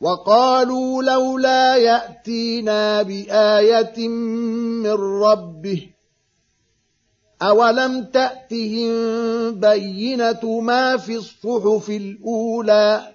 وقالوا لولا يأتينا بآية من ربه أولم تأتهم بينة ما في الصحف الأولى